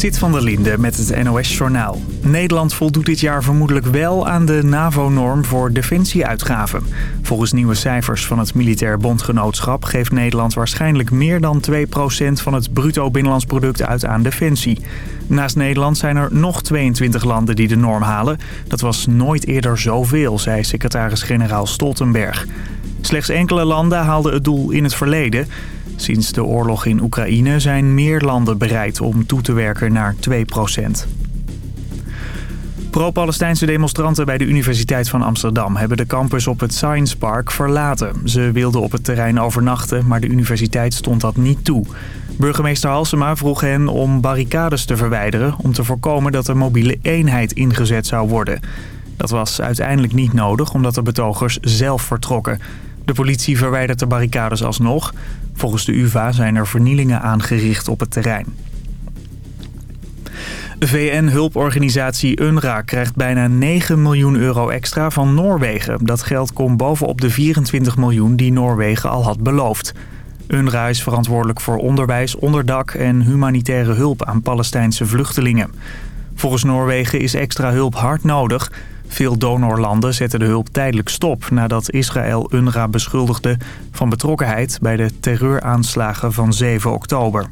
Zit van der Linde met het NOS-journaal. Nederland voldoet dit jaar vermoedelijk wel aan de NAVO-norm voor defensieuitgaven. Volgens nieuwe cijfers van het Militair Bondgenootschap... geeft Nederland waarschijnlijk meer dan 2% van het bruto binnenlands product uit aan defensie. Naast Nederland zijn er nog 22 landen die de norm halen. Dat was nooit eerder zoveel, zei secretaris-generaal Stoltenberg. Slechts enkele landen haalden het doel in het verleden... Sinds de oorlog in Oekraïne zijn meer landen bereid om toe te werken naar 2% Pro-Palestijnse demonstranten bij de Universiteit van Amsterdam hebben de campus op het Science Park verlaten. Ze wilden op het terrein overnachten, maar de universiteit stond dat niet toe. Burgemeester Halsema vroeg hen om barricades te verwijderen om te voorkomen dat een mobiele eenheid ingezet zou worden. Dat was uiteindelijk niet nodig omdat de betogers zelf vertrokken. De politie verwijdert de barricades alsnog. Volgens de UvA zijn er vernielingen aangericht op het terrein. De VN-hulporganisatie UNRWA krijgt bijna 9 miljoen euro extra van Noorwegen. Dat geld komt bovenop de 24 miljoen die Noorwegen al had beloofd. UNRWA is verantwoordelijk voor onderwijs, onderdak en humanitaire hulp aan Palestijnse vluchtelingen. Volgens Noorwegen is extra hulp hard nodig... Veel donorlanden zetten de hulp tijdelijk stop nadat Israël UNRWA beschuldigde van betrokkenheid bij de terreuraanslagen van 7 oktober.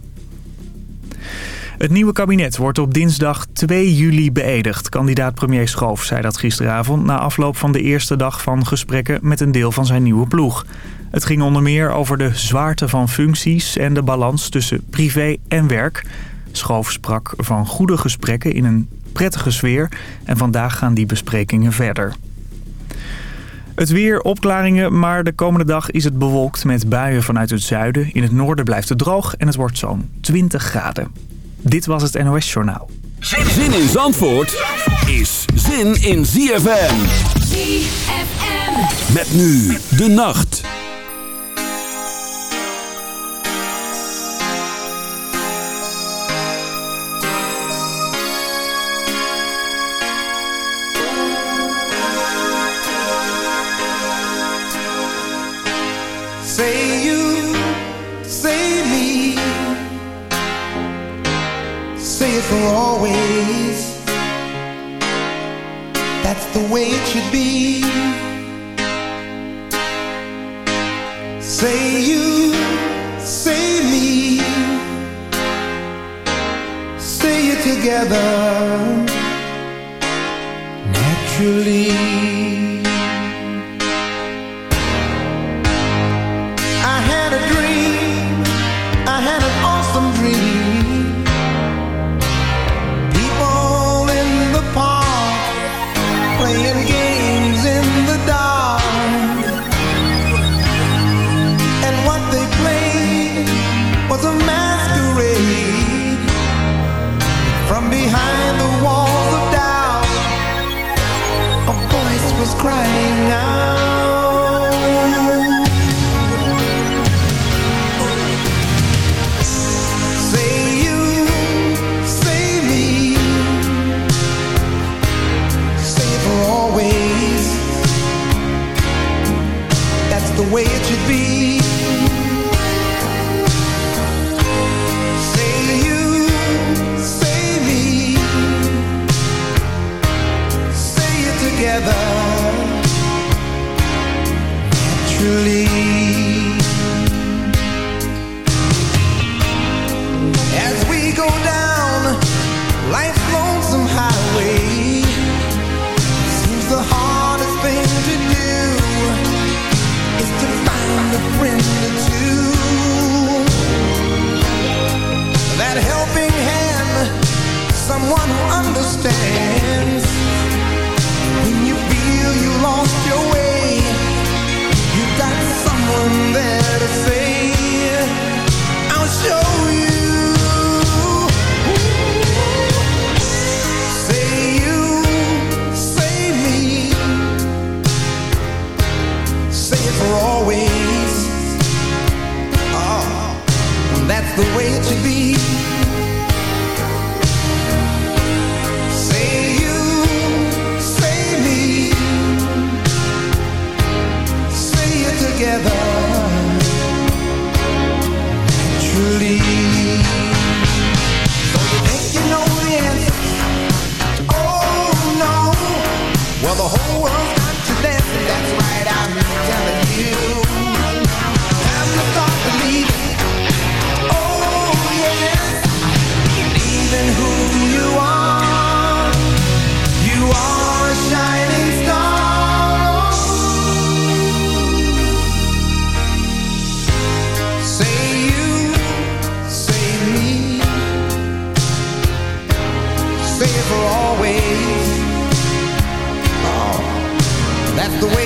Het nieuwe kabinet wordt op dinsdag 2 juli beëdigd. Kandidaat premier Schoof zei dat gisteravond na afloop van de eerste dag van gesprekken met een deel van zijn nieuwe ploeg. Het ging onder meer over de zwaarte van functies en de balans tussen privé en werk. Schoof sprak van goede gesprekken in een prettige sfeer en vandaag gaan die besprekingen verder. Het weer, opklaringen, maar de komende dag is het bewolkt met buien vanuit het zuiden. In het noorden blijft het droog en het wordt zo'n 20 graden. Dit was het NOS Journaal. Zin in Zandvoort is zin in ZFM. ZFM. Met nu de nacht.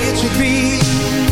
It should be.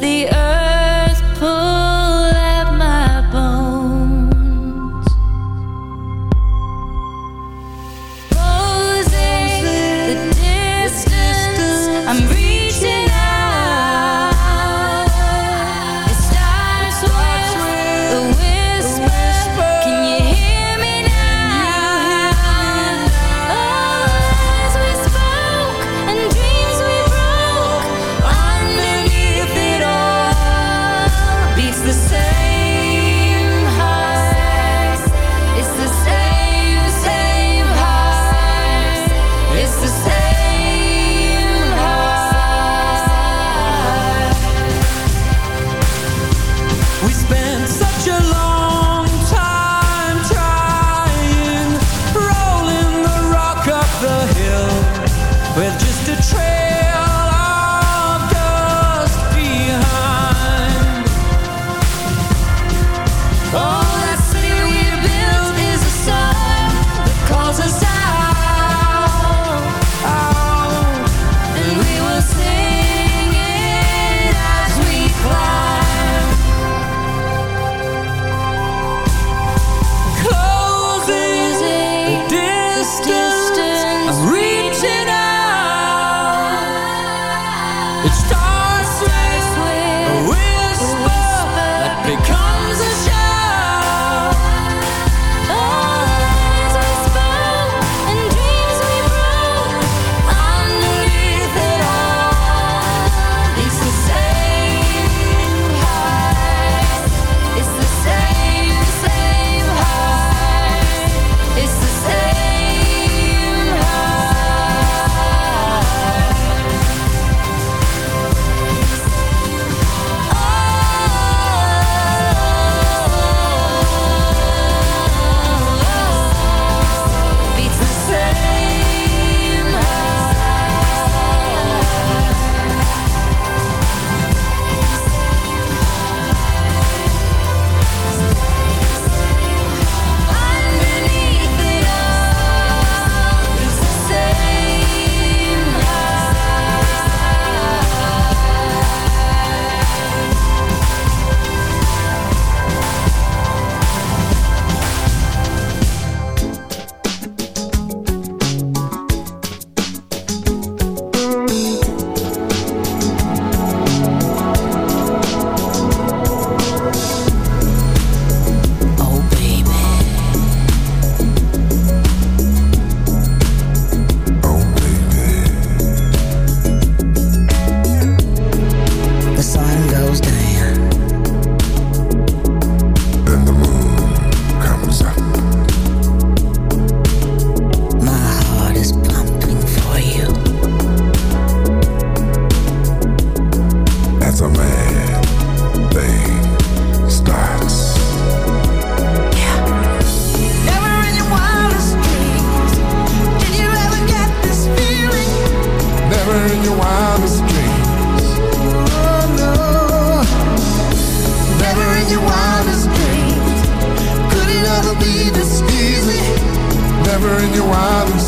The you out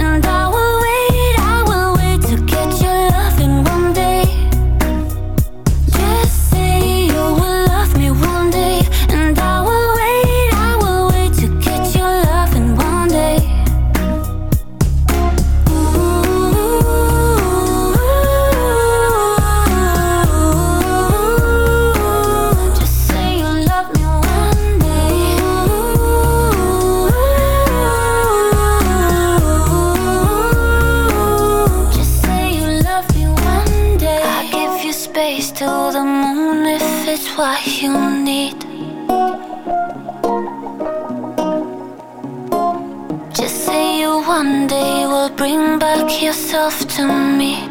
yourself to me.